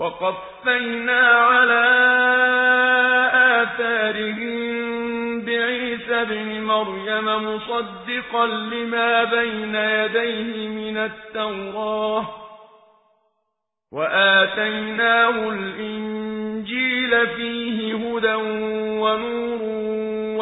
وقفينا على آثارهم بعيسى بن مريم مصدقا لما بين يديه من التوراة وآتيناه الإنجيل فيه